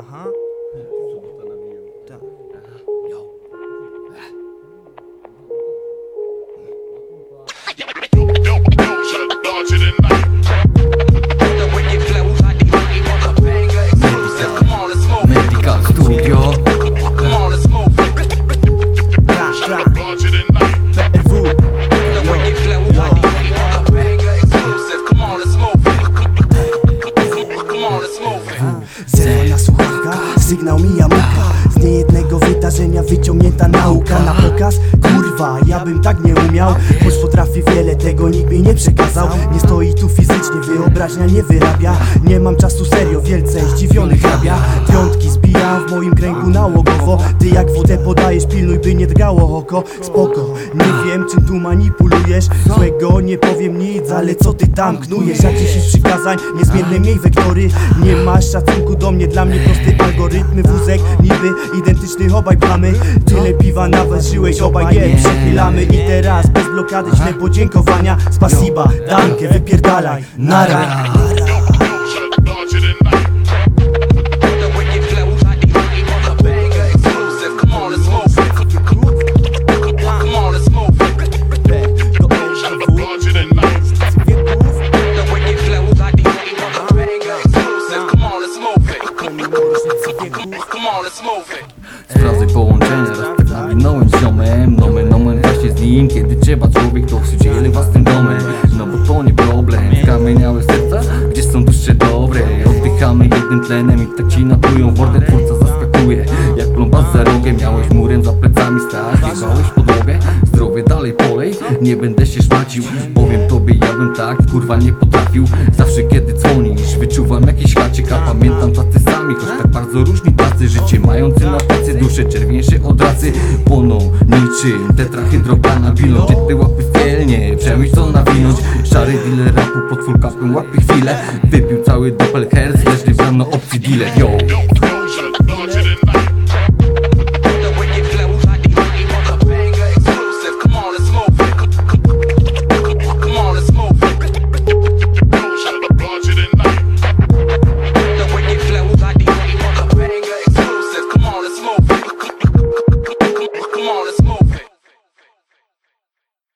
Aha. Tak. Sygnał mija muka Z niejednego wydarzenia wyciągnięta nauka. Na pokaz? Kurwa, ja bym tak nie umiał. Choć potrafię wiele, tego nikt mi nie przekazał. Nie stoi tu fizycznie, wyobraźnia nie wyrabia. Nie mam czasu serio, wielce zdziwiony hrabia. Piątki zbijam w moim kręgu nałogowo. Ty jak widzę podajesz, pilnuj by nie drgało oko. Spoko, nie wiem czym tu manipulujesz. Złego nie powiem nic, ale co ty tam knujesz Jak 10 przykazań, niezmienne miej wektory. Nie masz szacunku do mnie, dla mnie prosty algorytmy Wózek niby identyczny, obaj pchamy. Tyle piwa naważyłeś, obaj je przechylamy I teraz bez blokady śle podziękowania Spasiba, dankę, wypierdalaj, nara let's move. Sprawdzaj połączenia, raz nawinąłem z ziomem Nomen, nomen właśnie z nim. Kiedy trzeba człowiek to dzieli własnym domem. No bo to nie problem. Skamieniałe serca, gdzie są dusze dobre. Oddychamy jednym tlenem i tak ci natują. Wordę twórca zaskakuje Jak plomba za rogiem Miałeś murem za plecami stać Jebałeś Nie będę się szmacił Powiem tobie ja bym tak kurwa nie potrafił. Zawsze kiedy dzwonisz wyczuwam jakiś haczyk A pamiętam tacy sami, choć tak bardzo różni tacy. Życie mający na tacy dusze czerwieńsze od racy Płoną niczym tetrahydrokanabilą Gdzie ty łapy fielnie, przemyśl co nawinąć. Szary dealer rapu pod full łapie chwilę Wypił cały doppelher